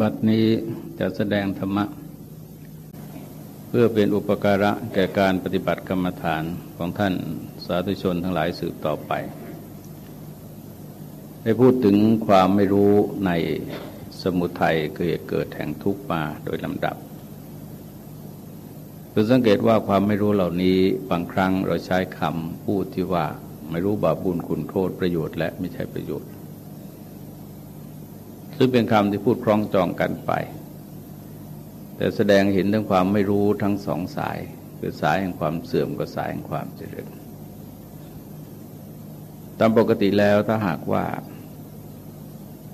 บัดนี้จะแสดงธรรมะ เพื่อเป็นอุปการะแก่การปฏิบัติกรรมฐานของท่านสาธุชนทั้งหลายสืบต่อไป ได้พูดถึงความไม่รู้ในสมุทัยคือเกิดแห่งทุกข์มาโดยลำดับคือสังเกตว่าความไม่รู้เหล่านี้บางครั้งเราใช้คำพูดที่ว่าไม่รู้บาปบุญคุณโทษประโยชน์และไม่ใช่ประโยชน์ ซึ่งเป็นคำที่พูดคล้องจองกันไป แต่แสดงเห็นถึงความไม่รู้ทั้งสองสาย คือสายแห่งความเสื่อมกับสายแห่งความเจริญตามปกติแล้วถ้าหากว่า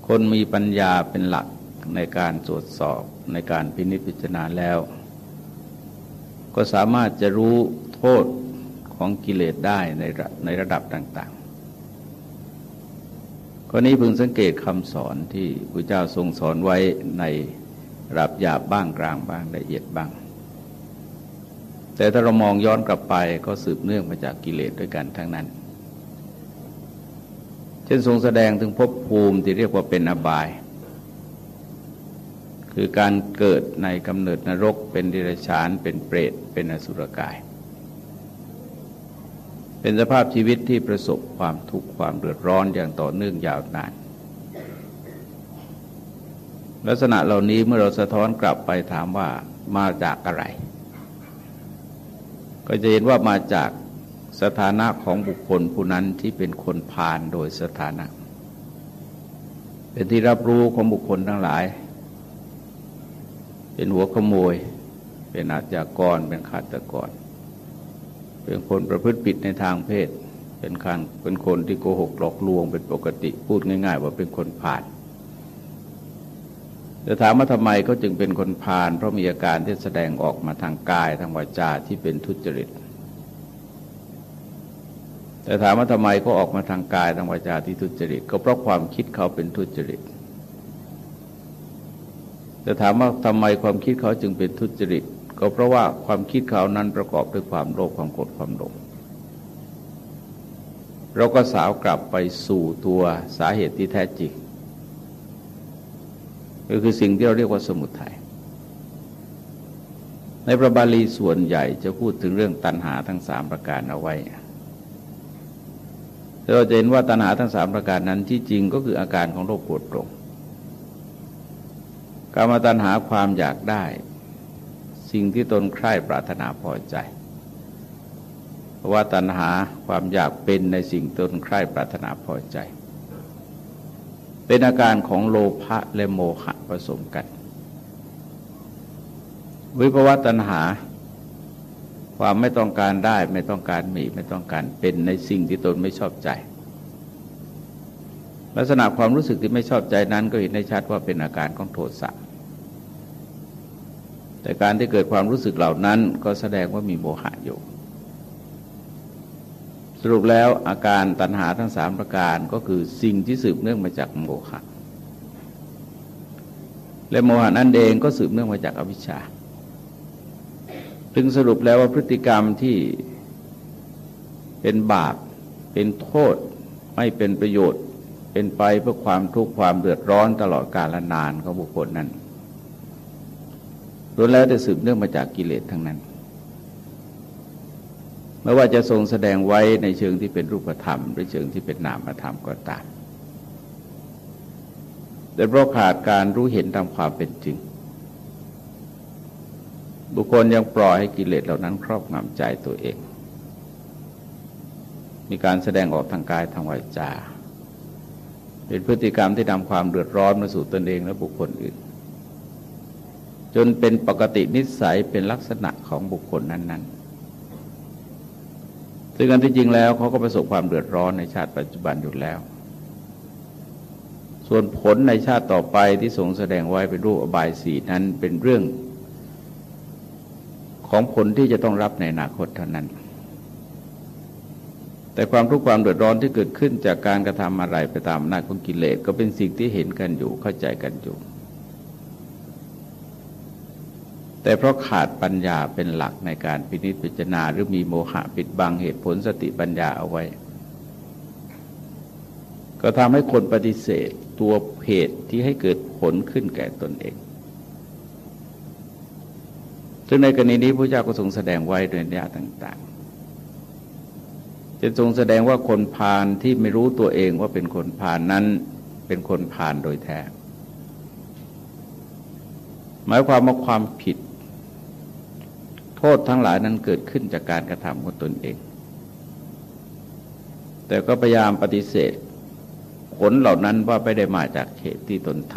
คนมีปัญญาเป็นหลักในการตรวจสอบในการพินิจพิจารณาแล้ว ก็สามารถจะรู้โทษของกิเลสได้ในในระดับต่างๆ ข้อนี้พึงสังเกตคำสอนที่พระเจ้าทรงสอนไว้ในระดับหยาบบ้างกลางบ้างละเอียดบ้าง แต่ถ้าเรามองย้อนกลับไปก็สืบเนื่องมาจากกิเลสด้วยกันทั้งนั้น เช่นทรงแสดงถึงภพภูมิที่เรียกว่าเป็นอบาย คือการเกิดในกำเนิดนรกเป็นดิรชานเป็นเปรตเป็นอสุรกาย เป็นสภาพชีวิตที่ประสบความทุกข์ความเดือดร้อนอย่างต่อเนื่องยาวนาน ลักษณะเหล่านี้เมื่อเราสะท้อนกลับไปถามว่ามาจากอะไร ก็จะเห็นว่ามาจากสถานะของบุคคลผู้นั้นที่เป็นคนพาลโดยสถานะ เป็นที่รับรู้ของบุคคลทั้งหลาย เป็นหัวขโมย เป็นอาชญากรเป็นฆาตกร เป็นคนประพฤติผิดในทางเพศ เป็นการเป็นคนที่โกหกหลอกลวงเป็นปกติพูดง่าย ๆ ว่าเป็นคนผ่านจะถามว่าทำไมเขาจึงเป็นคนผ่านเพราะมีอาการที่แสดงออกมาทางกายทางวาจาที่เป็นทุจริต แต่ถามว่าทำไมเขาออกมาทางกายทางวาจาที่ทุจริต ก็เพราะความคิดเขาเป็นทุจริตจะถามว่าทำไมความคิดเขาจึงเป็นทุจริต ก็เพราะว่าความคิดเขานั้นประกอบด้วยความโลภความโกรธความหลงเราก็สาวกลับไปสู่ตัวสาเหตุที่แท้จริงก็คือสิ่งที่เราเรียกว่าสมุทยัยในพระบาลีส่วนใหญ่จะพูดถึงเรื่องตัณหาทั้งสามประการเอาไว้เราจะเห็นว่าตัณหาทั้งสามประการนั้นที่จริงก็คืออาการของโรคปวดตรงการมาตัณหาความอยากได้ สิ่งที่ตนใคร่ปรารถนาพอใจเพราะว่าตัณหาความอยากเป็นในสิ่งตนใคร่ปรารถนาพอใจ เป็นอาการของโลภะและโมหะผสมกัน วิภวตัณหา ความไม่ต้องการได้ไม่ต้องการมีไม่ต้องการเป็นในสิ่งที่ตนไม่ชอบใจ ลักษณะความรู้สึกที่ไม่ชอบใจนั้นก็เห็นได้ชัดว่าเป็นอาการของโทสะ แต่การที่เกิดความรู้สึกเหล่านั้นก็แสดงว่ามีโมหะอยู่ สรุปแล้วอาการตัณหาทั้งสามประการก็คือสิ่งที่สืบเนื่องมาจากโมหะ และโมหะนั่นเองก็สืบเนื่องมาจากอวิชชาถึงสรุปแล้วว่าพฤติกรรมที่เป็นบาป เป็นโทษ ไม่เป็นประโยชน์ เป็นไปเพื่อความทุกข์ความเดือดร้อนตลอดกาลนานของบุคคลนั้น ล้วนแล้วแต่สืบเนื่องมาจากกิเลสทั้งนั้น ไม่ว่าจะทรงแสดงไว้ในเชิงที่เป็นรูปธรรม หรือเชิงที่เป็นนามธรรมก็ตาม แต่เพราะขาดการรู้เห็นตามความเป็นจริง บุคคลยังปล่อยให้กิเลสเหล่านั้นครอบงำใจตัวเอง มีการแสดงออกทางกายทางวาจา เป็นพฤติกรรมที่นำความเดือดร้อนมาสู่ตนเองและบุคคลอื่น จนเป็นปกตินิสัยเป็นลักษณะของบุคคลนั้นๆ ซึ่งกันที่จริงแล้วเขาก็ประสบความเดือดร้อนในชาติปัจจุบันอยู่แล้ว ส่วนผลในชาติต่อไปที่ทรงแสดงไว้เป็นรูปอบายสีนั้นเป็นเรื่องของผลที่จะต้องรับในอนาคตเท่านั้น แต่ความทุกข์ความเดือดร้อนที่เกิดขึ้นจากการกระทำอะไรไปตามอำนาจของกิเลสก็เป็นสิ่งที่เห็นกันอยู่เข้าใจกันอยู่ แต่เพราะขาดปัญญาเป็นหลักในการพินิจพิจารณาหรือมีโมหะปิดบังเหตุผลสติปัญญาเอาไว้ ก็ทำให้คนปฏิเสธตัวเหตุที่ให้เกิดผลขึ้นแก่ตนเองซึ่งในกรณีนี้พระเจ้าก็ทรงแสดงไว้โดยนิยาต่างๆจะทรงแสดงว่าคนพาลที่ไม่รู้ตัวเองว่าเป็นคนพาลนั้นเป็นคนพาลโดยแท้หมายความว่าความผิด ทษทั้งหลายนั้นเกิดขึ้นจากการกระทำของตนเอง แต่ก็พยายามปฏิเสธ ผลเหล่านั้นว่าไม่ได้มาจากเหตุที่ตนท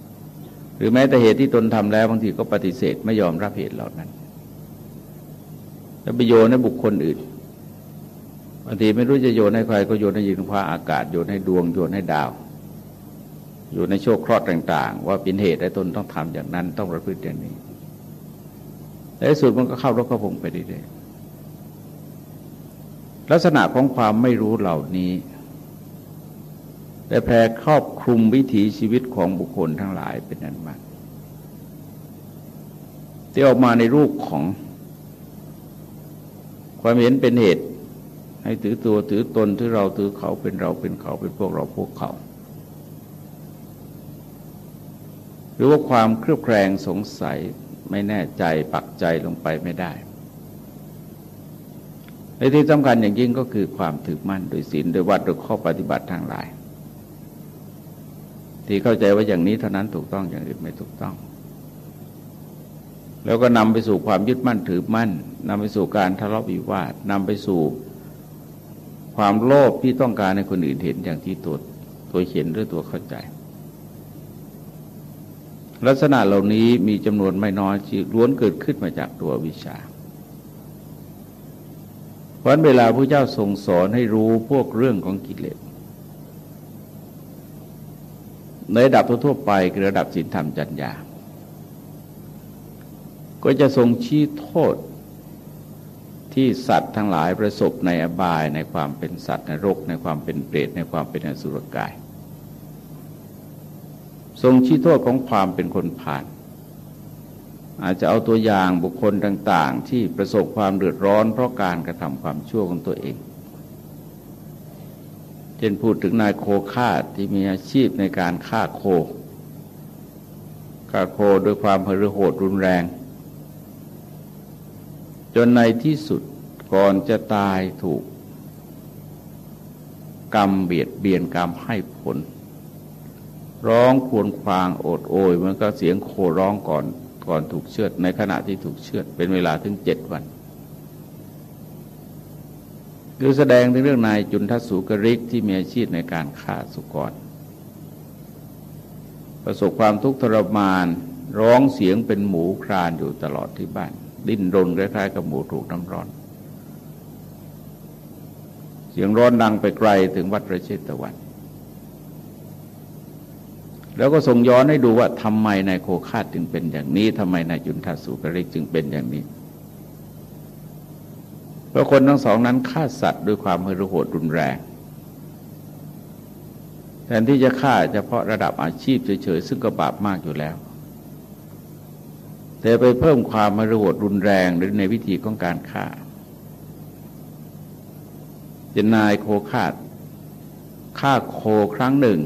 ำหรือแม้แต่เหตุที่ตนทำแล้วบางทีก็ปฏิเสธไม่ยอมรับเหตุเหล่านั้นแล้วไปโยนให้บุคคลอื่นบางทีไม่รู้จะโยนให้ใครก็โยนให้ยินฟ้าอากาศโยนให้ดวงโยนให้ดาวอยู่ในโชคเคลอดต่าง ๆ ว่าเป็นเหตุให้ตนต้องทำอย่างนั้นต้องประพฤติอย่างนี้ ในสุดมันก็เข้ารถกระพงไปเรื่อยๆลักษณะของความไม่รู้เหล่านี้และแผ่ครอบคลุมวิถีชีวิตของบุคคลทั้งหลายเป็นนั้นมากที่ออกมาในรูปของ ความเห็นเป็นเหตุ ให้ถือตัวถือตนถือเราถือเขาเป็นเราเป็นเขาเป็นพวกเราพวกเขา หรือว่าความเครือบแคลงสงสัย ไม่แน่ใจปักใจลงไปไม่ได้ในที่สำคัญอย่างยิ่งก็คือความถือมั่นโดยศีลโดยวัดโดยข้อปฏิบัติทางหลาย ที่เข้าใจว่าอย่างนี้เท่านั้นถูกต้องอย่างอื่นไม่ถูกต้อง แล้วก็นำไปสู่ความยึดมั่นถือมั่นนำไปสู่การทะเลาะวิวาทนำไปสู่ความโลภที่ต้องการให้คนอื่นเห็นอย่างที่ตัวตัวเห็นหรือตัวเข้าใจ ลักษณะเหล่านี้มีจำนวนไม่น้อยที่ล้วนเกิดขึ้นมาจากตัววิชาเพราะเวลาพระเจ้าทรงสอนให้รู้พวกเรื่องของกิเลสในระดับทั่วไปคือระดับศีลธรรมจัญญา ก็จะทรงชี้โทษที่สัตว์ทั้งหลายประสบในอบายในความเป็นสัตว์ในรกในความเป็นเปรตในความเป็นอสุรกาย ทรงชี้โทษของความเป็นคนผ่าน อาจจะเอาตัวอย่างบุคคลต่าง ๆ ที่ประสบความเดือดร้อน เพราะการกระทำความชั่วของตัวเองเช่นพูดถึงนายโคฆ่าที่มีอาชีพในการฆ่าโคฆ่าโคด้วยความหฤโหดรุนแรง จนในที่สุดก่อนจะตายถูก กรรมเบียดเบียนกรรมให้ผล ร้องควรควางโอดโอยมันก็เสียงโคร้องก่อนก่อนถูกเชือด ในขณะที่ถูกเชือด เป็นเวลาถึงเจ็ดวันคือแสดงถึงเรื่องนายจุนทัศสุกริกที่มีอาชีพในการฆ่าสุกร ประสบความทุกข์ทรมานร้องเสียงเป็นหมูครานอยู่ตลอดที่บ้าน ดิ้นรนคล้ายๆกับหมูถูกน้ำร้อน เสียงร้อนดังไปไกลถึงวัดพระเชตวัน แล้วก็ส่งย้อนให้ดูว่าทำไมนายโคคาดจึงเป็นอย่างนี้ทำไมนายจุนทัศสุกริกจึงเป็นอย่างนี้ เพราะคนทั้งสองนั้นฆ่าสัตว์ด้วยความมือโหดรุนแรงแทนที่จะฆ่าเฉพาะระดับอาชีพเฉยๆซึ่งก็บาปมากอยู่แล้ว แต่ไปเพิ่มความมือโหดรุนแรงหรือในวิธีของการฆ่าจะนายโคคาดฆ่าโคครั้งหนึ่ง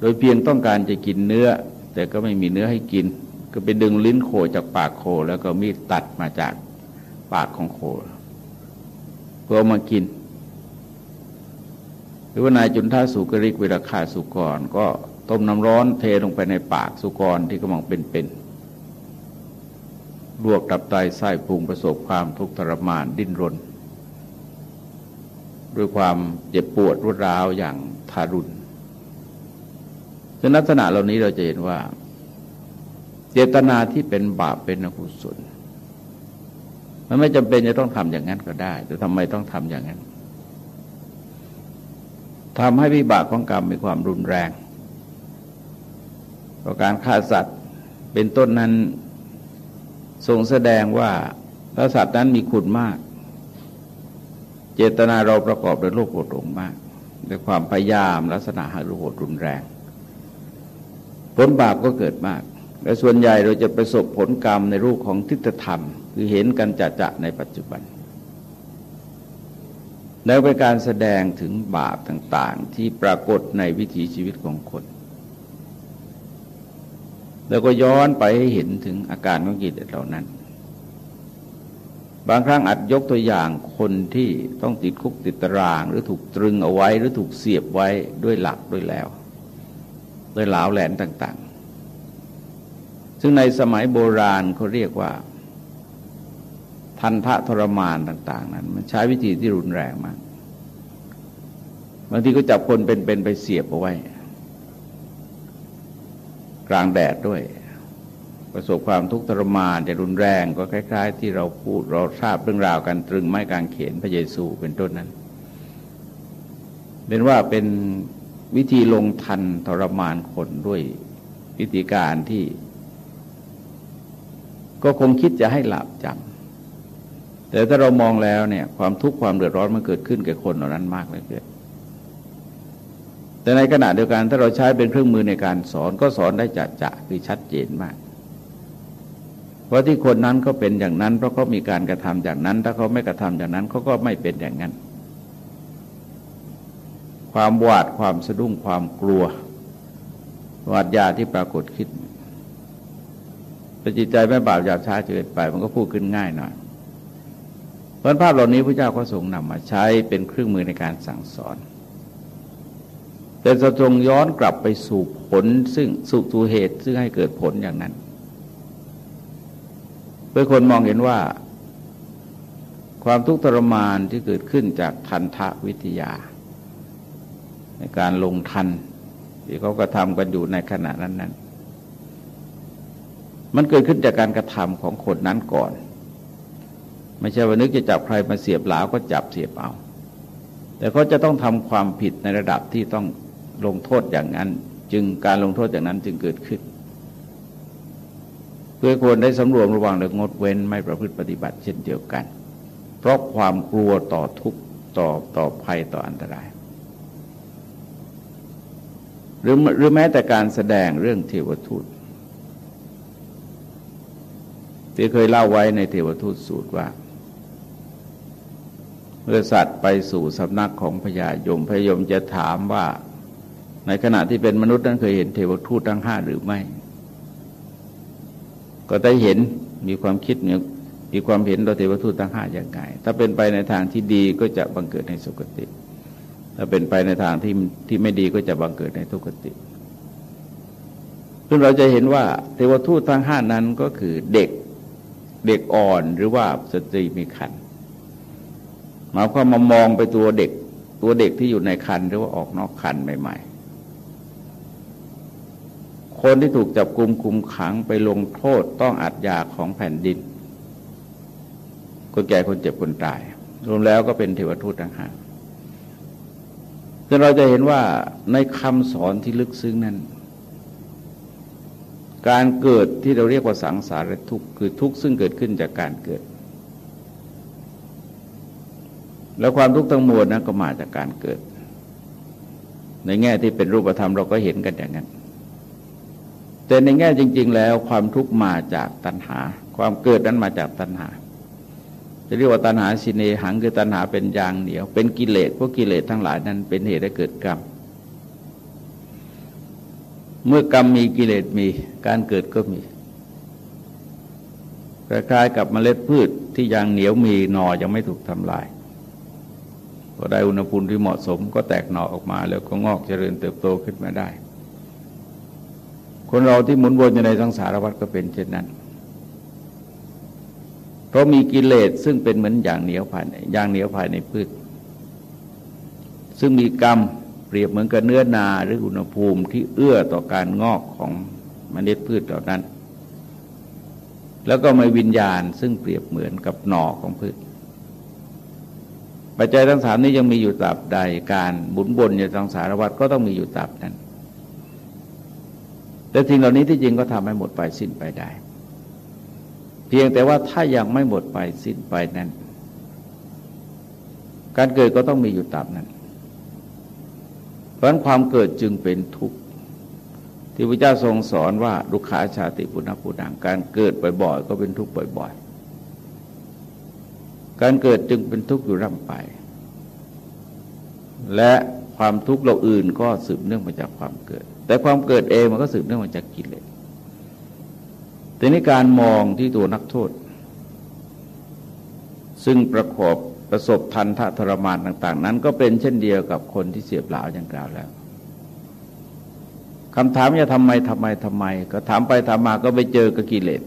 โดยเพียงต้องการจะกินเนื้อ แต่ก็ไม่มีเนื้อให้กิน ก็ไปดึงลิ้นโคจากปากโคแล้วก็มีดตัดมาจากปากของโคเพื่อมากิน หรือว่านายจุนท่าสุกริกเวลาฆ่าสุกร ก็ต้มน้ำร้อนเทลงไปในปากสุกรที่กำลังเป็นๆลวกตับไตไส้พุงประสบความทุกข์ทรมานดิ้นรน ด้วยความเจ็บปวดรุนแรงอย่างทารุณ ซึ่งลักษณะเหล่านี้เราจะเห็นว่า เจตนาที่เป็นบาปเป็นอกุศลมันไม่จำเป็นจะต้องทำอย่างนั้นก็ได้ แต่ทำไมต้องทำอย่างนั้นทำให้วิบากของกรรมมีความรุนแรงต่อการฆ่าสัตว์เป็นต้นนั้นทรงแสดงว่าถ้าสัตว์นั้นมีคุณมาก เจตนาเราประกอบด้วยโลภโกรธหลงมากด้วยความพยายามลักษณะหรุโหดรุนแรง ผลบาปก็เกิดมาก และส่วนใหญ่เราจะประสบผลกรรมในรูปของทิฏฐธรรม คือเห็นกันจะจะในปัจจุบัน แล้วเป็นการแสดงถึงบาปต่างๆ ที่ปรากฏในวิถีชีวิตของคน แล้วก็ย้อนไปให้เห็นถึงอาการของกิเลสเหล่านั้น บางครั้งอาจยกตัวอย่างคนที่ต้องติดคุกติดตาราง หรือถูกตรึงเอาไว้หรือถูกเสียบไว้ด้วยหลักด้วยแล้ว ด้วยหลาวแหลนต่างๆ ซึ่งในสมัยโบราณเขาเรียกว่า ทันทะทรมานต่าง ๆ นั้น มันใช้วิธีที่รุนแรงมาก บางทีก็จับคนเป็นๆไปเสียบเอาไว้ กลางแดดด้วย ประสบความทุกข์ทรมานแต่รุนแรงก็คล้าย ๆ ที่เราพูดเราทราบเรื่องราวกันตรึงไม้กางเขนพระเยซูเป็นต้นนั้นเป็นว่าเป็น วิธีลงทันทรมานคนด้วยวิธีการที่ ก็คงคิดจะให้หลับจำแต่ถ้าเรามองแล้วเนี่ย ความทุกข์ความเดือดร้อนมันเกิดขึ้นแก่คนเหล่านั้นมากเลยเกิดแต่ในขณะเดียวกันถ้าเราใช้เป็นเครื่องมือในการสอนก็สอนได้จัดจะคือชัดเจนมากเพราะที่คนนั้นก็เป็นอย่างนั้น เพราะเขามีการกระทำอย่างนั้น ถ้าเขาไม่กระทำอย่างนั้นเขาก็ไม่เป็นอย่างนั้น ความหวาดความสะดุ้งความกลัวหวาดยาที่ปรากฏขึ้นแต่จิตใจไม่บาปหยาบช้าเกินไป มันก็พูดขึ้นง่ายหน่อยเพราะภาพเหล่านี้พระเจ้าก็ทรงนำมาใช้เป็นเครื่องมือในการสั่งสอน แต่จะทรงย้อนกลับไปสู่ผลซึ่งสุขตูเหตุซึ่งให้เกิดผลอย่างนั้นเพื่อคนมองเห็นว่า ความทุกข์ทรมานที่เกิดขึ้นจากทันทะวิทยา ในการลงทัน ที่เขากระทำกันอยู่ในขณะนั้นนั้นมันเกิดขึ้นจากการกระทำของคนนั้นก่อน ไม่ใช่ว่านึกจะจับใครมาเสียบหลาก็จับเสียบเอา แต่เขาจะต้องทำความผิดในระดับที่ต้องลงโทษอย่างนั้น จึงการลงโทษอย่างนั้นจึงเกิดขึ้น เพื่อควรได้สำรวมระวังและงดเว้นไม่ประพฤติปฏิบัติเช่นเดียวกัน เพราะความกลัวต่อทุกข์ต่อต่อภัยต่ออันตราย รือหรือแม้แต่การแสดงเรื่องเทวทูตที่เคยเล่าไว้ในเทวทูตสูตรว่า เมื่อสัตว์ไปสู่สำนักของพญายมพญายมจะถามว่า ในขณะที่เป็นมนุษย์นั้นเคยเห็นเทวทูตทั้งห้าหรือไม่ ก็ได้เห็นมีความคิดมีความเห็นต่อเทวทูตทั้งห้าอย่างไงถ้าเป็นไปในทางที่ดีก็จะบังเกิดในสุคติ ถ้าเป็นไปในทางที่ที่ไม่ดีก็จะบังเกิดในทุกขติซึ่งเราจะเห็นว่าเทวทูตทั้งห้านั้นก็คือเด็กเด็กอ่อนหรือว่าสตรีมีคันหมายความมามองไปตัวเด็ก ตัวเด็กที่อยู่ในคันหรือว่าออกนอกคันใหม่ ๆ คนที่ถูกจับกลุมคุมขังไปลงโทษต้องอัดยาของแผ่นดินคนแก่คนเจ็บคนตาย รวมแล้วก็เป็นเทวทูตทั้งห้า แต่เราจะเห็นว่าในคำสอนที่ลึกซึ้งนั้น การเกิดที่เราเรียกว่าสังสารทุกข์คือทุกข์ซึ่งเกิดขึ้นจากการเกิด แล้วความทุกข์ทั้งมวลนั้นก็มาจากการเกิด ในแง่ที่เป็นรูปธรรมเราก็เห็นกันอย่างนั้น แต่ในแง่จริง ๆ แล้วความทุกข์มาจากตัณหา ความเกิดนั้นมาจากตัณหา จะเรียกว่าตัณหาสิเนหังคือตัณหาเป็นยางเหนียว เป็นกิเลสพวกกิเลสทั้งหลายนั้นเป็นเหตุให้เกิดกรรม เมื่อกรรมมีกิเลสมีการเกิดก็มีคล้ายๆกับเมล็ดพืชที่ยางเหนียวมีหนอยังไม่ถูกทำลายพอได้อุณหภูมิที่เหมาะสมก็แตกหน่อออกมา แล้วก็งอกเจริญเติบโตขึ้นมาได้ คนเราที่หมุนวนอยู่ในสังสารวัฏก็เป็นเช่นนั้น ราะมีกิเลสซึ่งเป็นเหมือนอย่างเหนียวภายในอย่างเหนียวภายในพืช ซึ่งมีกรรมเปรียบเหมือนกับเนื้อนาหรืออุณหภูมิที่เอื้อต่อการงอกของเมล็ดพืชเหล่านั้น แล้วก็มีวิญญาณซึ่งเปรียบเหมือนกับหน่อของพืช ปัจจัยทั้งสามนี้ยังมีอยู่ตราบใดการบุญบนอยู่ทางสารวัตรก็ต้องมีอยู่ตราบนั้น แต่สิ่งเหล่านี้ที่จริงก็ทำให้หมดไปสิ้นไปได้ เพียงแต่ว่าถ้ายังไม่หมดไปสิ้นไปนั้น การเกิดก็ต้องมีอยู่ตามนั้น เพราะนั้นความเกิดจึงเป็นทุกข์ที่พระเจ้าทรงสอนว่าลุขาชาติปุณพุดังการเกิดบ่อยๆก็เป็นทุกข์บ่อย ๆ การเกิดจึงเป็นทุกข์อยู่ร่ำไป และความทุกข์เราอื่นก็สืบเนื่องมาจากความเกิด แต่ความเกิดเองมันก็สืบเนื่องมาจากกิเลส แต่นี้การมองที่ตัวนักโทษ ซึ่งประกอบประสบทันทะทรมานต่าง ๆ นั้น ก็เป็นเช่นเดียวกับคนที่เสียบเหลาอย่างกล่าวแล้วคำถามจะทำไมทำไมทำไม ก็ถามไปถามมาก็ไปเจอกับกิเลส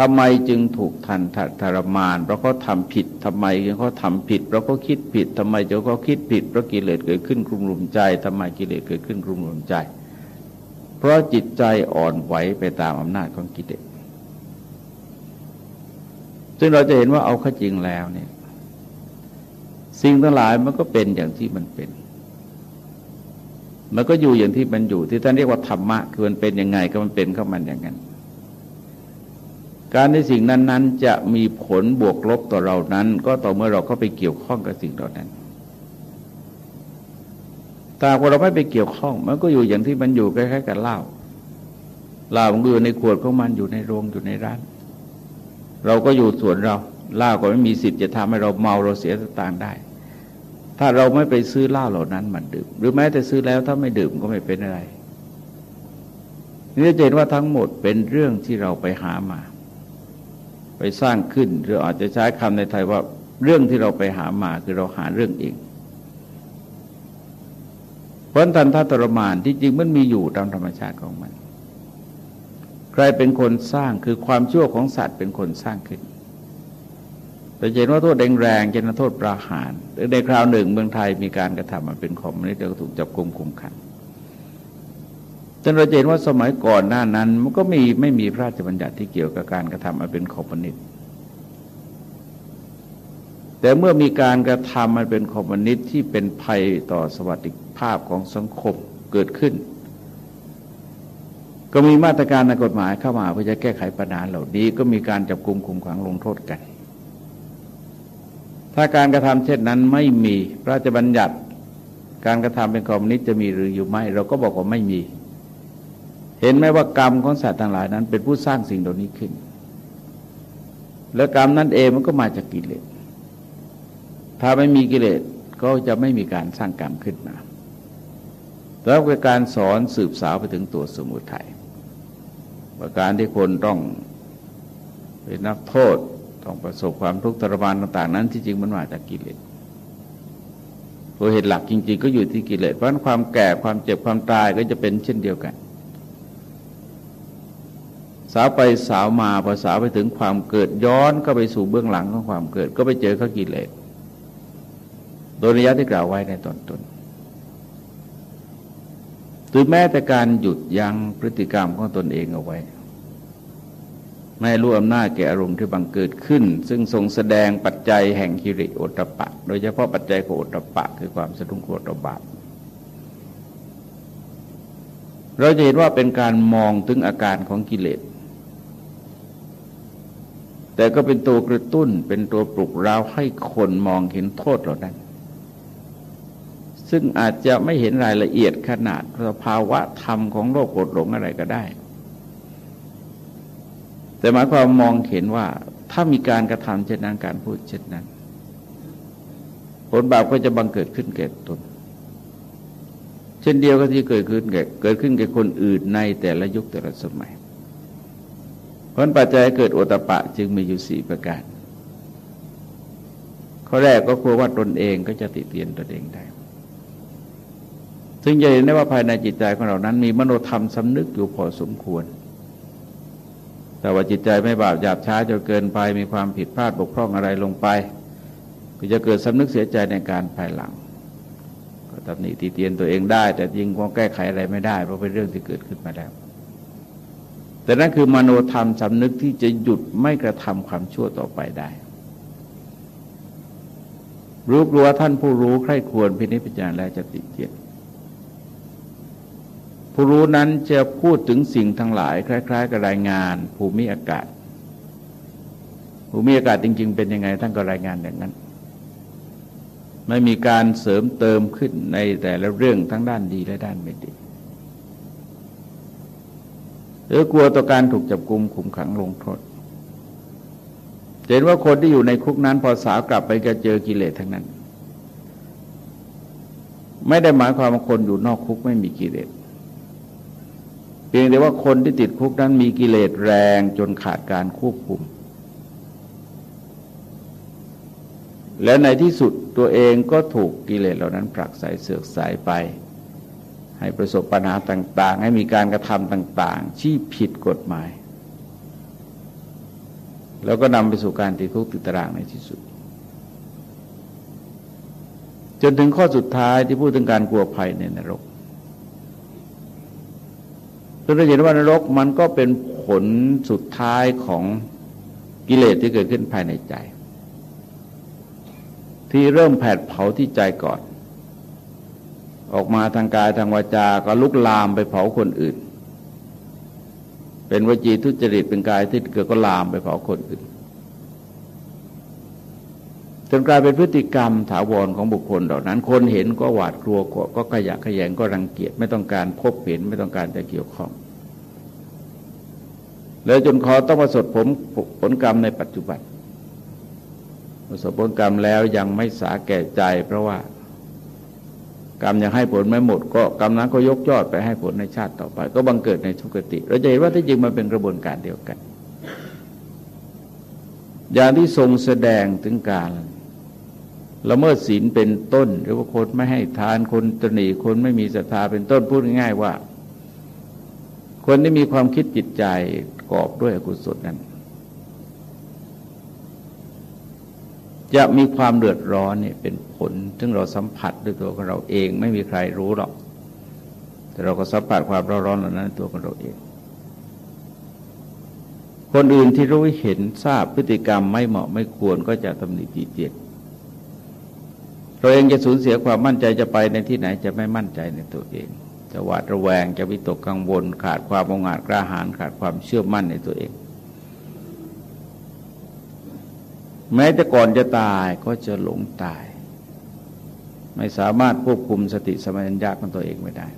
ทำไมจึงถูกทันทรมาน เพราะเขาทำผิดทำไมเขาทำผิดเพราะเขาคิดผิดทำไมจ้าเขาคิดผิดเพราะกิเลสเกิดขึ้นกลุ่มรุมใจทำไมกิเลสเกิดขึ้นกลุ่มรุมใจ เพราะจิตใจอ่อนไหวไปตามอำนาจของกิเลสซึ่งเราจะเห็นว่าเอาข้าจริงแล้วเนี่ยสิ่งทั้งหลายมันก็เป็นอย่างที่มันเป็น มันก็อยู่อย่างที่มันอยู่ ที่ท่านเรียกว่าธรรมะคือมันเป็นยังไงก็มันเป็นเข้ามันอย่างนั้น การในสิ่งนั้น ๆ จะมีผลบวกลบต่อเรานั้น ก็ต่อเมื่อเราเข้าไปเกี่ยวข้องกับสิ่งเหล่านั้น ถ้าเราไม่ไปเกี่ยวข้อง มันก็อยู่อย่างที่มันอยู่คล้ายๆกับเหล้าเหล้ามันอยู่ในขวดของมันอยู่ในโรงอยู่ในร้าน เราก็อยู่ส่วนเราเหล้าก็ไม่มีสิทธิ์จะทำให้เราเมาเราเสียสตางค์ได้ ถ้าเราไม่ไปซื้อเหล้าเหล่านั้นมันดื่ม หรือแม้แต่ซื้อแล้วถ้าไม่ดื่มก็ไม่เป็นอะไรนี่จะเห็นว่าทั้งหมดเป็นเรื่องที่เราไปหามา ไปสร้างขึ้นหรืออาจจะใช้คำในไทยว่าเรื่องที่เราไปหามาคือเราหาเรื่องเอง พราะทันทัตรมานที่จริงมันมีอยู่ตามธรรมชาติของมัน ใครเป็นคนสร้างคือความชั่วของสัตว์เป็นคนสร้างขึ้นแต่เห็นว่าโทษแรงแรงเช่นโทษประหารหรือในคราวหนึ่งเมืองไทยมีการกระทำมันเป็นคอมมิวนิสต์แล้วถูกจับกุมคุมขังจนเราเห็นว่าสมัยก่อนหน้านั้นมันก็มีไม่มีพระราชบัญญัติที่เกี่ยวกับการกระทำมาเป็นคอมมิวนิสต์ แต่เมื่อมีการกระทำมันเป็นคอมมิวนิสต์ที่เป็นภัยต่อสวัสดิภาพของสังคมเกิดขึ้น ก็มีมาตรการในกฎหมายเข้ามาเพื่อจะแก้ไขปัญหาเหล่านี้ ก็มีการจับกลุ่มคุมขังลงโทษกัน ถ้าการกระทำเช่นนั้นไม่มีพระราชบัญญัติ การกระทำเป็นคอมมิวนิสต์จะมีหรืออยู่ไม่ เราก็บอกว่าไม่มี เห็นไหมว่ากรรมของสัตว์ทั้งหลายนั้น เป็นผู้สร้างสิ่งเหล่านี้ขึ้น แล้วกรรมนั้นเองมันก็มาจากกิเลส ถ้าไม่มีกิเลสก็จะไม่มีการสร้างกรรมขึ้นมาแล้วเป็นการสอนสืบสาวไปถึงตัวสมุทัยว่าการที่คนต้องเป็นนักโทษต้องประสบความทุกข์ทรมานต่าง ๆ นั้นที่จริงมันมาจากกิเลสตัวเหตุหลักจริง ๆ ก็อยู่ที่กิเลสเพราะนั้นความแก่ความเจ็บความตายก็จะเป็นเช่นเดียวกัน สาวไปสาวมาพอสาวไปถึงความเกิดย้อนก็ไปสู่เบื้องหลังของความเกิด ก็ไปเจอข้ากิเลส โดยนิยะที่กล่าวไว้ในตอนต้นหรือแม้แต่การหยุดยั้งพฤติกรรมของตนเองเอาไว้ ไม่รู้อำนาจแก่อารมณ์ที่บังเกิดขึ้น ซึ่งทรงแสดงปัจจัยแห่งคิริโอตปะ โดยเฉพาะปัจจัยของโอตปะ คือความสะดุ้งกลัวต่อบาปเราจะเห็นว่าเป็นการมองถึงอาการของกิเลส แต่ก็เป็นตัวกระตุ้นเป็นตัวปลุกเราให้คนมองเห็นโทษเหล่านั้น ซึ่งอาจจะไม่เห็นรายละเอียดขนาดสภาวะธรรมของโลกกดหลงอะไรก็ได้ แต่หมายความมองเห็นว่าถ้ามีการกระทำเช่นนั้นการพูดเช่นนั้น ผลบาปก็จะบังเกิดขึ้นแก่ตน เช่นเดียวกับที่เกิดขึ้นแก่เกิดขึ้นแก่คนอื่นในแต่ละยุคแต่ละสมัยผลปัจจัยเกิดโอตปะจึงมีอยู่สี่ประการข้อแรกก็คือว่าตนเองก็จะติเตียนตนเองได้ ซึ่งจะเห็นได้ว่าภายในจิตใจของเรานั้น มีมโนธรรมสำนึกอยู่พอสมควร แต่ว่าจิตใจไม่บาปหยาบช้าจนเกินไปมีความผิดพลาดบกพร่องอะไรลงไปก็จะเกิดสำนึกเสียใจในการภายหลัง ก็ตำหนิตีเตียนตัวเองได้ แต่จริงก็แก้ไขอะไรไม่ได้เพราะเป็นเรื่องที่เกิดขึ้นมาแล้ว แต่นั่นคือมโนธรรมสำนึกที่จะหยุดไม่กระทำความชั่วต่อไปได้รู้กลัวท่านผู้รู้ใคร่ควรพินิจพิจารณาและจะติเตียน ผู้รู้นั้นจะพูดถึงสิ่งทั้งหลาย คล้าย ๆ กับรายงานภูมิอากาศ ภูมิอากาศจริง ๆ เป็นยังไงท่านก็รายงานอย่างนั้น ไม่มีการเสริมเติมขึ้นในแต่ละเรื่องทั้งด้านดีและด้านไม่ดีหรือกลัวต่อการถูกจับกุมขุมขังลงโทษเห็นว่าคนที่อยู่ในคุกนั้นพอสาวกลับไปก็เจอกิเลสทั้งนั้น ไม่ได้หมายความว่าคนอยู่นอกคุกไม่มีกิเลส เพียงแต่ว่าคนที่ติดคุกนั้นมีกิเลสแรงจนขาดการควบคุม และในที่สุดตัวเองก็ถูกกิเลสเหล่านั้นผลักใสเสือกสายไป ให้ประสบปัญหาต่าง ๆ ให้มีการกระทำต่าง ๆ ที่ผิดกฎหมาย แล้วก็นำไปสู่การติดคุกติดตารางในที่สุด จนถึงข้อสุดท้ายที่พูดถึงการกลัวภัยในนรก เราเห็นว่านรกมันก็เป็นผลสุดท้ายของกิเลสที่เกิดขึ้นภายในใจ ที่เริ่มแผดเผาที่ใจก่อน ออกมาทางกายทางวาจาก็ลุกลามไปเผาคนอื่น เป็นวจีทุจริตเป็นกายที่เกิดก็ลามไปเผาคนอื่น จนกลายเป็นพฤติกรรมถาวรของบุคคลเหล่านั้น คนเห็นก็หวาดกลัวก็ขยะขยงก็รังเกียจไม่ต้องการพบเห็นไม่ต้องการจะเกี่ยวข้อง แล้วจนขอต้องประสบผลผลกรรมในปัจจุบันประสบผลกรรมแล้วยังไม่สาแก่ใจ เพราะว่ากรรมยังให้ผลไม่หมด ก็กรรมนั้นก็ยกยอดไปให้ผลในชาติต่อไป ก็บังเกิดในทุกติ เราจะเห็นว่าที่จริงมันเป็นกระบวนการเดียวกัน อย่างที่ทรงแสดงถึงการ ละเมิดศีลเป็นต้น หรือว่าคนไม่ให้ทานคนตนีคนไม่มีศรัทธาเป็นต้นพูดง่ายๆว่า คนที่มีความคิดจิตใจกอบด้วยอกุศลนั้น จะมีความเดือดร้อนเนี่ยเป็นผล ซึ่งเราสัมผัสด้วยตัวของเราเองไม่มีใครรู้หรอก แต่เราก็สัมผัสความร้อนร้อนเหล่านั้นตัวของเราเอง คนอื่นที่รู้เห็นทราบพฤติกรรมไม่เหมาะไม่ควรก็จะตำหนิตีเตียน เราเองจะสูญเสียความมั่นใจจะไปในที่ไหนจะไม่มั่นใจในตัวเองจะหวาดระแวงจะวิตกกังวลขาดความองอาจกล้าหาญขาดความเชื่อมั่นในตัวเอง แม้แต่ก่อนจะตายก็จะหลงตาย ไม่สามารถควบคุมสติสมัญญาของตัวเองไม่ได้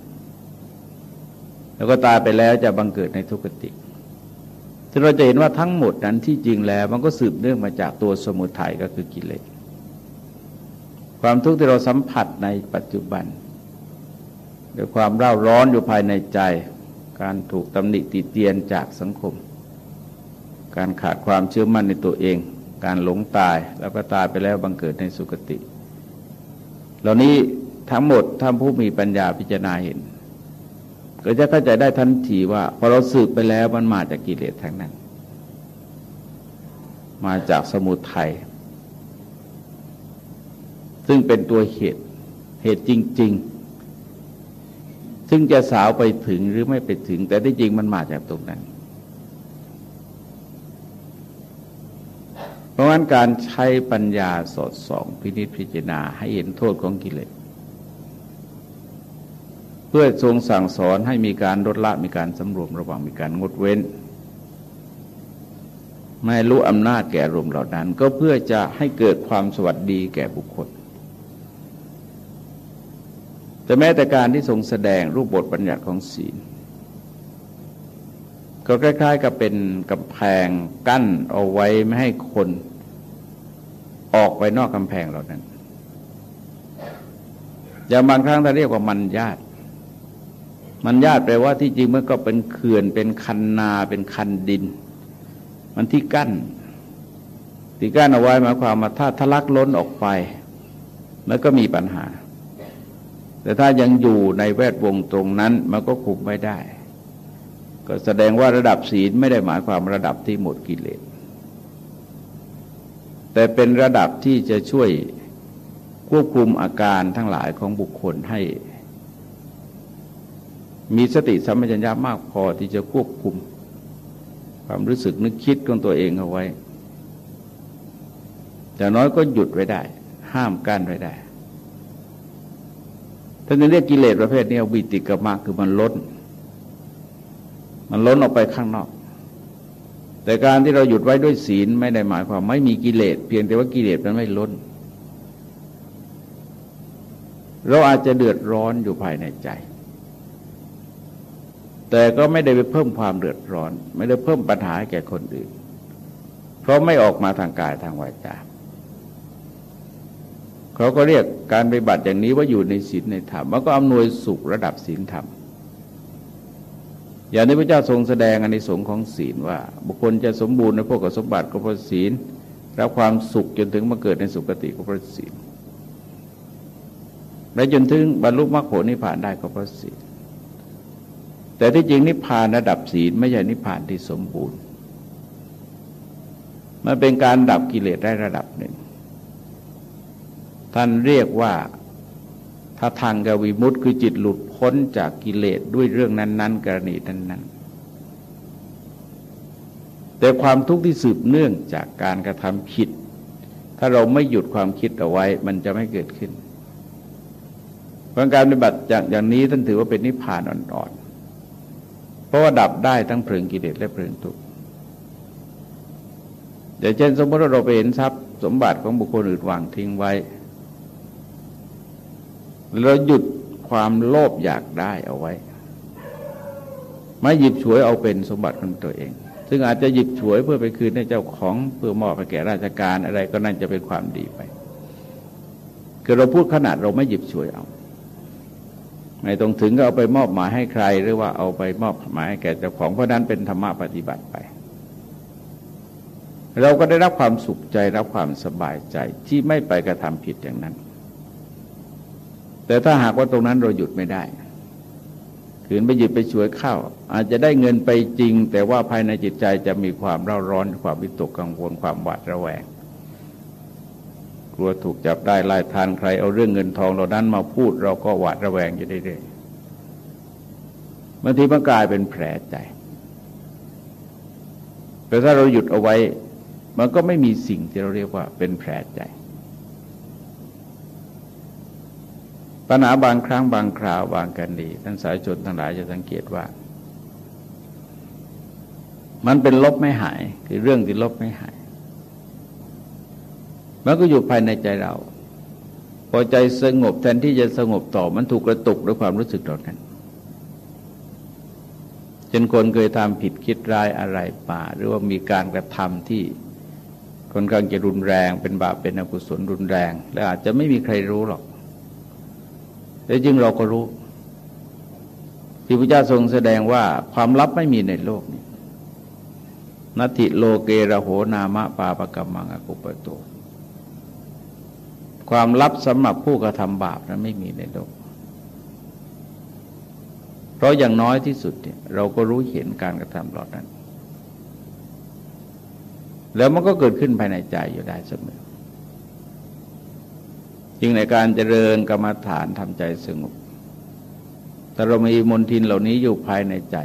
แล้วก็ตายไปแล้วจะบังเกิดในทุกติที่เราจะเห็นว่าทั้งหมดนั้นที่จริงแล้ว มันก็สืบเนื่องมาจากตัวสมุทัยก็คือกิเลส ความทุกข์ที่เราสัมผัสในปัจจุบันด้วยความเร่าร้อนอยู่ภายในใจ การถูกตำหนิติเตียนจากสังคม การขาดความเชื่อมั่นในตัวเอง การหลงตายแล้วก็ตายไปแล้วบังเกิดในสุคติ เหล่านี้ทั้งหมดท่านผู้มีปัญญาพิจารณาเห็น ก็จะเข้าใจได้ทันทีว่าพอเราสืบไปแล้วมันมาจากกิเลสทั้งนั้น มาจากสมุทัย ซึ่งเป็นตัวเหตุเหตุจริง ๆ ซึ่งจะสาวไปถึงหรือไม่ไปถึง แต่ที่จริงมันมาจากตรงนั้น เพราะงั้นการใช้ปัญญาสอดส่องพินิจพิจารณาให้เห็นโทษของกิเลสเพื่อทรงสั่งสอนให้มีการลดละมีการสำรวมระวังมีการงดเว้น ไม่รู้อำนาจแก่รวมเหล่านั้น ก็เพื่อจะให้เกิดความสวัสดีแก่บุคคล แต่แม้แต่การที่ทรงแสดงรูปบทบัญญัติของศีล ก็คล้ายๆกับเป็นกำแพงกั้นเอาไว้ไม่ให้คนออกไปนอกกำแพงเหล่านั้นอย่างบางครั้งเราเรียกว่ามันญาติ มันญาติแปลว่าที่จริงมันก็เป็นเขื่อนเป็นคันนาเป็นคันดิน มันที่กั้น ที่กั้นเอาไว้หมายความว่าถ้าทะลักล้นออกไปมันก็มีปัญหา แต่ถ้ายังอยู่ในแวดวงตรงนั้นมันก็คุมไม่ได้ ก็แสดงว่าระดับศีลไม่ได้หมายความระดับที่หมดกิเลส แต่เป็นระดับที่จะช่วยควบคุมอาการทั้งหลายของบุคคลให้ มีสติสัมปชัญญะมากพอที่จะควบคุม ความรู้สึกนึกคิดของตัวเองเอาไว้แต่น้อยก็หยุดไว้ได้ ห้ามกั้นไว้ได้ ท่านเรียกกิเลสประเภทนี้วิติกมะคือมันล้น มันล้นออกไปข้างนอก แต่การที่เราหยุดไว้ด้วยศีลไม่ได้หมายความไม่มีกิเลสเพียงแต่ว่ากิเลสมันไม่ล้น เราอาจจะเดือดร้อนอยู่ภายในใจ แต่ก็ไม่ได้ไปเพิ่มความเดือดร้อน ไม่ได้เพิ่มปัญหาแก่คนอื่น เพราะไม่ออกมาทางกายทางวาจา เขาก็เรียกการปฏิบัติอย่างนี้ว่าอยู่ในศีลในธรรมมันก็อำนวยสุขระดับศีลธรรม อย่างที่พระเจ้าทรงแสดงอนิสงค์ของศีลว่า บุคคลจะสมบูรณ์ในพวกสมบัติก็เพราะศีลรับความสุขจนถึงมาเกิดในสุคติก็เพราะศีลและจนถึงบรรลุมรรคผลนิพพานได้ก็เพราะศีลแต่ที่จริงนิพพานระดับศีลไม่ใช่นิพพานที่สมบูรณ์ มันเป็นการดับกิเลสได้ระดับหนึ่ง ท่านเรียกว่าถ้าทางกวิมุตต์คือจิตหลุดพ้นจากกิเลสด้วยเรื่องนั้นๆ กรณีนั้นๆ แต่ความทุกข์ที่สืบเนื่องจากการกระทำผิด ถ้าเราไม่หยุดความคิดเอาไว้มันจะไม่เกิดขึ้นเพราะการปฏิบัติอย่างอย่างนี้ท่านถือว่าเป็นนิพพานอ่อนๆ เพราะว่าดับได้ทั้งเพลิงกิเลสและเพลิงทุกข์อย่างเช่นสมมติเราไปเห็นทรัพย์สมบัติของบุคคลอื่นวางทิ้งไว้ เราหยุดความโลภอยากได้เอาไว้ ไม่หยิบฉวยเอาเป็นสมบัติของตัวเอง ซึ่งอาจจะหยิบฉวยเพื่อไปคืนให้เจ้าของเพื่อมอบไปแก่ราชการอะไรก็นั่นจะเป็นความดีไปคือเราพูดขนาดเราไม่หยิบฉวยเอาไม่ต้องถึงก็เอาไปมอบหมายให้ใคร หรือว่าเอาไปมอบหมายให้แก่เจ้าของเพราะนั้นเป็นธรรมะปฏิบัติไป เราก็ได้รับความสุขใจรับความสบายใจที่ไม่ไปกระทำผิดอย่างนั้น แต่ถ้าหากว่าตรงนั้นเราหยุดไม่ได้ขืนไปหยิบไปช่วยเข้า อาจจะได้เงินไปจริง แต่ว่าภายในจิตใจจะมีความเร่าร้อน ความวิตกกังวลความหวาดระแวง กลัวถูกจับได้ไล่ทานใคร เอาเรื่องเงินทองเหล่านั้นมาพูดเราก็หวาดระแวงอยู่เรื่อยๆบางทีมันกลายเป็นแผลใจ แต่ถ้าเราหยุดเอาไว้ มันก็ไม่มีสิ่งที่เราเรียกว่าเป็นแผลใจ ปัญหาบางครั้งบางคราวบางกันดีท่านสายชนทั้งหลายจะสังเกตว่า มันเป็นลบไม่หาย คือเรื่องที่ลบไม่หาย มันก็อยู่ภายในใจเรา พอใจสงบแทนที่จะสงบต่อมันถูกกระตุกด้วยความรู้สึกเหล่านั้นจนคนเคยทำผิดคิดร้ายอะไรป่า หรือว่ามีการกระทำที่คนกลางจะรุนแรง เป็นบาปเป็นอกุศลรุนแรง และอาจจะไม่มีใครรู้หรอก แต่จริงเราก็รู้ ที่พระเจ้าทรงแสดงว่าความลับไม่มีในโลกนี้นัตติโลเกระโหนามะปาปกรรมังอกุปโตความลับสำหรับผู้กระทำบาปนั้นไม่มีในโลก เพราะอย่างน้อยที่สุดเนี่ยเราก็รู้เห็นการกระทำเหล่านั้น แล้วมันก็เกิดขึ้นภายในใจอยู่ได้เสมอ จึงในการเจริญกรรมฐานทำใจสงบ แต่เรามีมนทินเหล่านี้อยู่ภายในใจ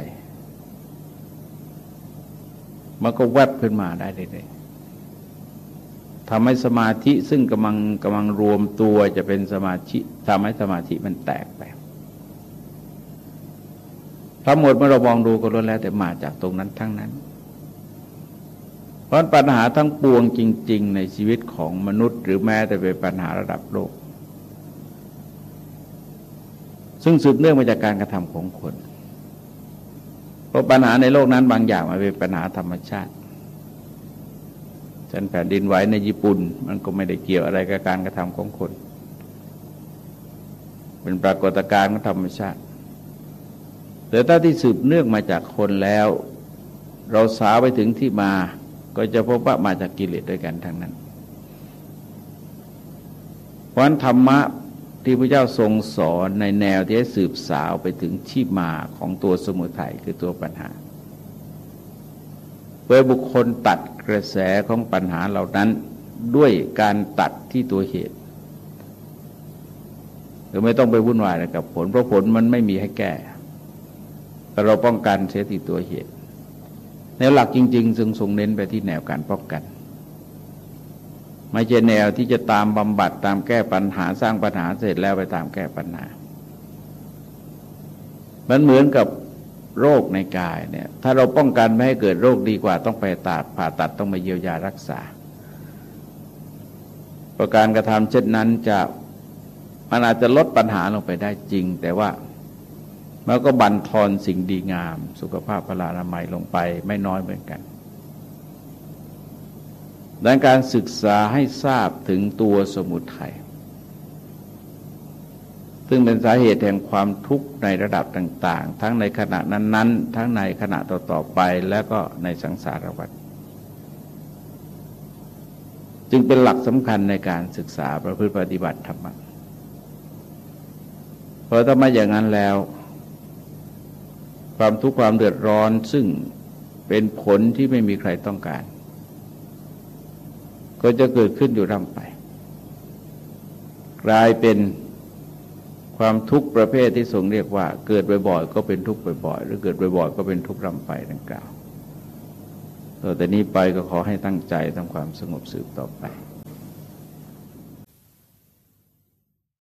มันก็แวบขึ้นมาได้เลยทำให้สมาธิซึ่งกำลังกำลังรวมตัวจะเป็นสมาธิทำให้สมาธิมันแตกไปทั้งหมดเมื่อเรามองดูก็รู้แล้วแต่มาจากตรงนั้นทั้งนั้น เพราะปัญหาทั้งปวงจริง ๆ ในชีวิตของมนุษย์ หรือแม้แต่เป็นปัญหาระดับโลก ซึ่งสืบเนื่องมาจากการกระทำของคน เพราะปัญหาในโลกนั้นบางอย่างมันเป็นปัญหาธรรมชาติฉันแผ่นดินไหวในญี่ปุ่น มันก็ไม่ได้เกี่ยวอะไรกับการกระทำของคน เป็นปรากฏการณ์ของธรรมชาติแต่ถ้าที่สืบเนื่องมาจากคนแล้ว เราสาวไปถึงที่มา ก็จะพบว่ามาจากกิเลสด้วยกันทั้งนั้น เพราะธรรมะที่พระเจ้าทรงสอนในแนวที่สืบสาวไปถึงที่มาของตัวสมุทัยคือตัวปัญหาเพื่อบุคคลตัดกระแสของปัญหาเหล่านั้นด้วยการตัดที่ตัวเหตุคือไม่ต้องไปวุ่นวายกับผล เพราะผลมันไม่มีให้แก้แต่เราป้องกันเสียที่ตัวเหตุ แนวหลักจริงๆ ซึ่งทรงเน้นไปที่แนวการป้องกัน ไม่ใช่แนวที่จะตามบำบัดตามแก้ปัญหาสร้างปัญหาเสร็จแล้วไปตามแก้ปัญหา มันเหมือนกับโรคในกายเนี่ยถ้าเราป้องกันไม่ให้เกิดโรคดีกว่าต้องไปตัดผ่าตัดต้องมาเยียวยารักษา ประการกระทำเช่นนั้นจะมันอาจจะลดปัญหาลงไปได้จริง แต่ว่า มันก็บั่นทอนสิ่งดีงาม สุขภาพพลานามัยลงไปไม่น้อยเหมือนกันดังการศึกษาให้ทราบถึงตัวสมุทัยซึ่งเป็นสาเหตุแห่งความทุกข์ในระดับต่าง ๆ ทั้งในขณะนั้น ๆ ทั้งในขณะต่อ ๆ ไปแล้วก็ในสังสารวัฏจึงเป็นหลักสำคัญในการศึกษาประพฤติปฏิบัติธรรมะเพราะถ้าไม่อย่างนั้นแล้ว ความทุกข์ความเดือดร้อนซึ่งเป็นผลที่ไม่มีใครต้องการ ก็จะเกิดขึ้นอยู่ร่ำไป กลายเป็นความทุกข์ประเภทที่ทรงเรียกว่า เกิดบ่อยๆก็เป็นทุกข์บ่อยๆหรือเกิดบ่อยๆก็เป็นทุกข์ร่ำไปดังกล่าวต่อแต่นี้ไปก็ขอให้ตั้งใจทำความสงบสืบต่อไป